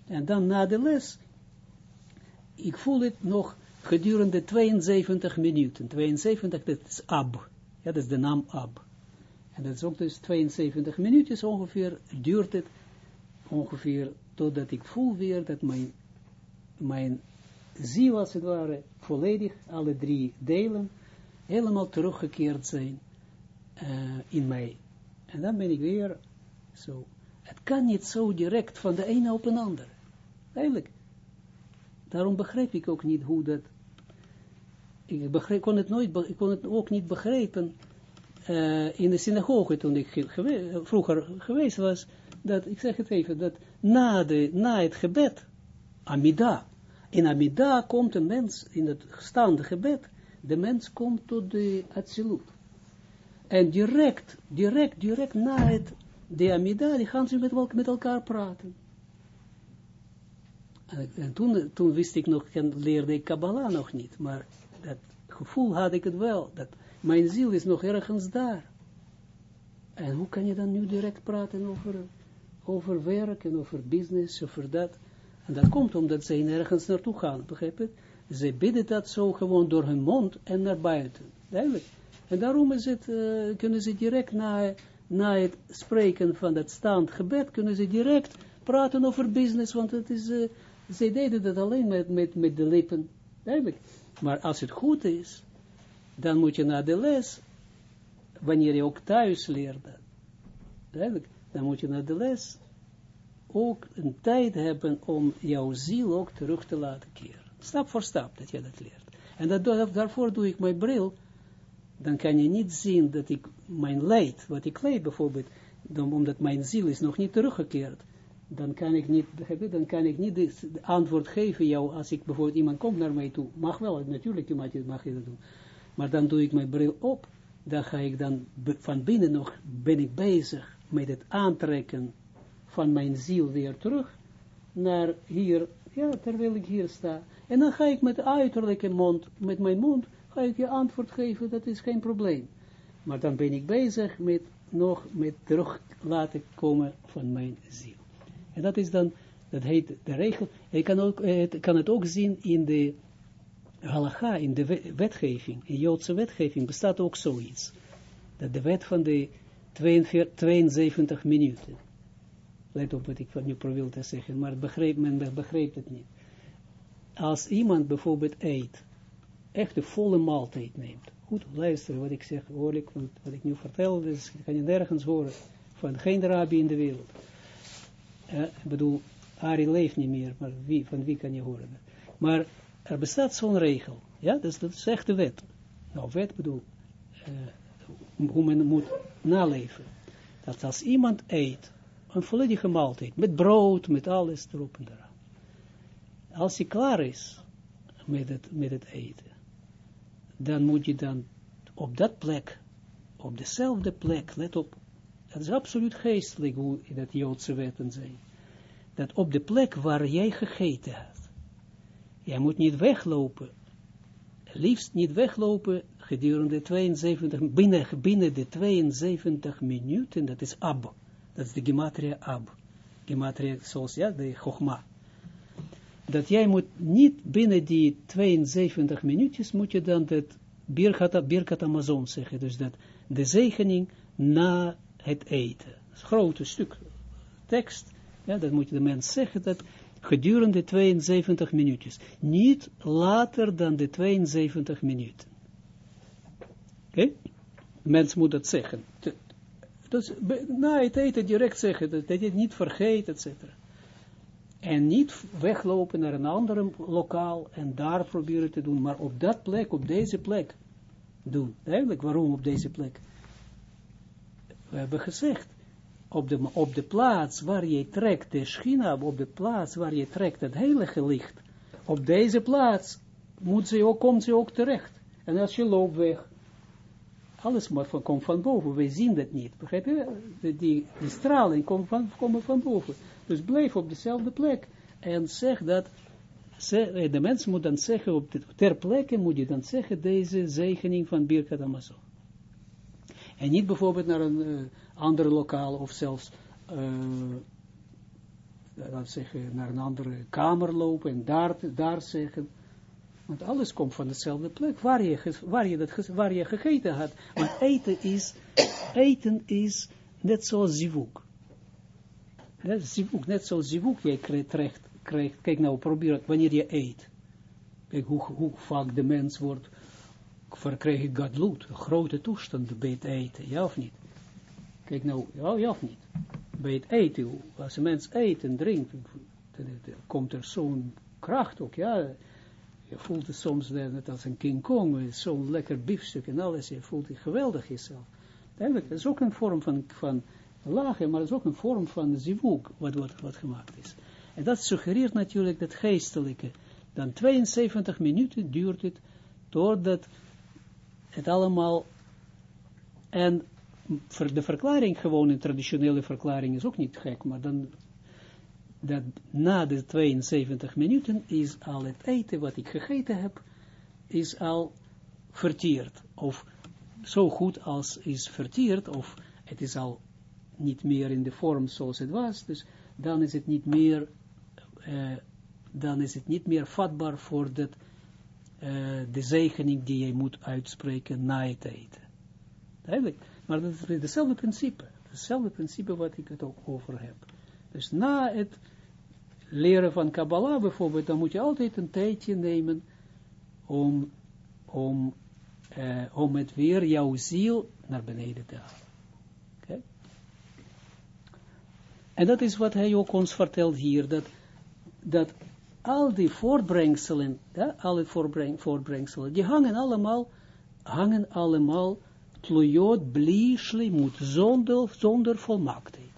En dan na de les, ik voel het nog gedurende 72 minuten. 72, dat is ab. Ja, dat is de naam ab. En dat is ook dus 72 minuten ongeveer, duurt het ongeveer totdat ik voel weer dat mijn, mijn ziel als het ware, volledig, alle drie delen, helemaal teruggekeerd zijn uh, in mij. En dan ben ik weer zo. Het kan niet zo direct van de ene op een ander. Eigenlijk. Daarom begreep ik ook niet hoe dat, ik kon het nooit, ik kon het ook niet begrijpen, uh, in de synagoge toen ik vroeger geweest was, dat, ik zeg het even, dat na, de, na het gebed, Amida, in Amida komt een mens, in het staande gebed, de mens komt tot de Atsilut. En direct, direct, direct na het, de Amida, die gaan ze met, elkaar praten. En, en toen, toen wist ik nog, leerde ik Kabbalah nog niet, maar dat gevoel had ik het wel, dat mijn ziel is nog ergens daar. En hoe kan je dan nu direct praten over, over werk en over business, over dat? En dat komt omdat zij nergens naartoe gaan, begrijp je? Ze bidden dat zo gewoon door hun mond en naar buiten. Duidelijk. En daarom is het, uh, kunnen ze direct na, het spreken van dat staand gebed, kunnen ze direct praten over business, want het is, uh, zij deden dat alleen met, met, met de lippen. Duidelijk. Maar als het goed is, dan moet je naar de les, wanneer je ook thuis leert dat. Dan moet je naar de les ook een tijd hebben om jouw ziel ook terug te laten keren. Stap voor stap dat je dat leert. En dat, daarvoor doe ik mijn bril. Dan kan je niet zien dat ik mijn leid, wat ik leid bijvoorbeeld, dan, omdat mijn ziel is nog niet teruggekeerd, dan kan ik niet, dan kan ik niet de antwoord geven jou, als ik bijvoorbeeld iemand komt naar mij toe, mag wel, natuurlijk mag je, mag je dat doen, maar dan doe ik mijn bril op, dan ga ik dan van binnen nog, ben ik bezig met het aantrekken van mijn ziel weer terug, naar hier, ja, terwijl ik hier sta, en dan ga ik met uiterlijke mond, met mijn mond, ga ik je antwoord geven, dat is geen probleem. Maar dan ben ik bezig met nog met terug laten komen van mijn ziel. En dat is dan, dat heet de regel. Je kan, ook, het, kan het ook zien in de halacha, in de wetgeving, in Joodse wetgeving bestaat ook zoiets. Dat de wet van de 42, 72 minuten. Let op wat ik van nu probeer te zeggen, maar begreep, men begreep het niet als iemand bijvoorbeeld eet, echt een volle maaltijd neemt, goed luisteren wat ik zeg, hoor ik, want wat ik nu vertel, dus kan je nergens horen, van geen rabbi in de wereld. Uh, ik bedoel, Ari leeft niet meer, maar wie, van wie kan je horen? Maar er bestaat zo'n regel, ja, dus dat is echt de wet. Nou, wet bedoel, uh, hoe men moet naleven. Dat als iemand eet, een volledige maaltijd, met brood, met alles erop en eraan. Als hij klaar is met het, met het eten, dan moet je dan op dat plek, op dezelfde plek, let op, dat is absoluut geestelijk hoe dat Joodse wetten zijn, dat op de plek waar jij gegeten hebt, jij moet niet weglopen, liefst niet weglopen gedurende 72, binnen, binnen de 72 minuten, dat is ab, dat is de gematria ab, gematria zoals, ja, de chogma, dat jij moet niet binnen die 72 minuutjes moet je dan dat Birkat, Birkat Amazon zeggen, dus dat de zegening na het eten. Is grote stuk tekst, ja, dat moet je de mens zeggen, dat gedurende 72 minuutjes. Niet later dan de 72 minuten. Oké? Okay? Mens moet dat zeggen. Dus na het eten direct zeggen, dat, je het niet vergeet, et. En niet weglopen naar een ander lokaal en daar proberen te doen, maar op dat plek, op deze plek doen. Eigenlijk, waarom op deze plek? We hebben gezegd, op de, op de plaats waar je trekt de schina, op de plaats waar je trekt het heilige licht, op deze plaats moet ze ook, komt ze ook terecht. En als je loopt weg, alles maar komt van boven, we zien dat niet, begrijp je? Die, die, die straling komt van, komen van boven. Dus blijf op dezelfde plek. En zeg dat, eh, de mens moet dan zeggen, op ter plekke moet je dan zeggen, deze zegening van Birkat Amazon. En niet bijvoorbeeld naar een uh, ander lokaal, of zelfs, uh, zeggen, naar een andere kamer lopen en daar, daar zeggen. Want alles komt van dezelfde plek, waar je, waar je, dat, waar je gegeten had. Want eten is, eten is net zoals zivuk. Ja, zivuk, net zoals zivuk jij krijgt, krijgt, kijk nou, probeer wanneer je eet. Kijk hoe, hoe vaak de mens wordt, verkrijg je gadloed, grote toestand bij het eten, ja of niet? Kijk nou, ja, ja of niet? bij het eten, als een mens eet en drinkt, komt er zo'n kracht ook, ja, je voelt het soms net als een King Kong, zo'n lekker biefstuk en alles, je voelt het geweldig jezelf. Het is ook een vorm van, van lachen, maar het is ook een vorm van zivuk, wat, wat, wat gemaakt is. En dat suggereert natuurlijk dat geestelijke. Dan 72 minuten duurt het, totdat het allemaal, en de verklaring, gewoon een traditionele verklaring is ook niet gek, maar dan, dat na de 72 minuten is al het eten wat ik gegeten heb, is al verteerd, of zo goed als is verteerd, of het is al niet meer in de vorm zoals het was, dus dan is het niet meer, uh, dan is het niet meer vatbaar voor dat, uh, de zegening die je moet uitspreken na het eten. Duidelijk. Maar dat is hetzelfde principe. Hetzelfde principe wat ik het ook over heb. Dus na het leren van Kabbalah bijvoorbeeld, dan moet je altijd een tijdje nemen om, om, uh, om het weer jouw ziel naar beneden te halen. En dat is wat hij ook ons vertelt hier, dat, dat al die voortbrengselen, ja, alle voortbreng, voortbrengselen, die hangen allemaal, hangen allemaal tlujot bli shlimut, zonder, zonder volmaaktheid.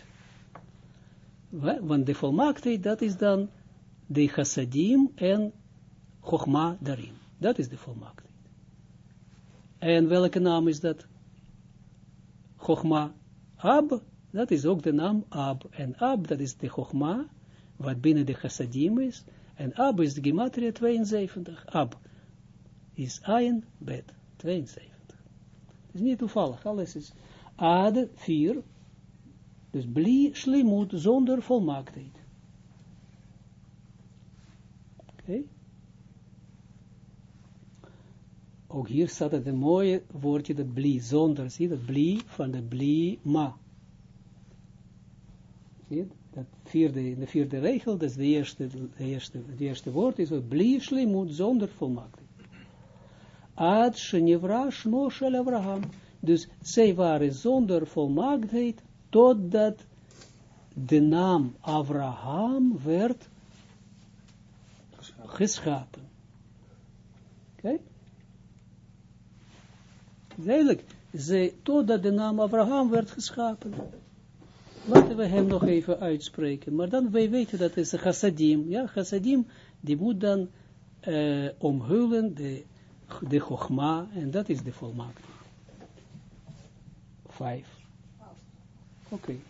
Want de volmaaktheid, dat is dan de chassadim en chogma daarin. Dat is de volmaaktheid. En welke naam is dat? Chogma Ab, dat is ook de naam Ab. En Ab, dat is de Chogma, wat binnen de chassadim is. En Ab is de gematria 72. Ab is Ayin Bet 72. Het is niet toevallig, alles is Ade 4, dus bli shlimut zonder volmaaktheid. Oké. Ook hier staat het een mooie woordje, dat bli, zonder, zie dat bli van de bli ma. Zie dat vierde, in de vierde regel, dat is de eerste, de eerste, het eerste woord, is bli shlimut zonder volmaaktheid. Ad shenivra shmo shel Abraham. Dus zij waren zonder volmaaktheid, totdat de naam Abraham werd geschapen. Oké? Okay? Duidelijk, totdat de naam Abraham werd geschapen. Laten we hem nog even uitspreken. Maar dan, wij weten dat is chassadim. Ja, chassadim, die moet dan uh, omhullen de de Chogma, en dat is de volmaakte. Vijf. Okay.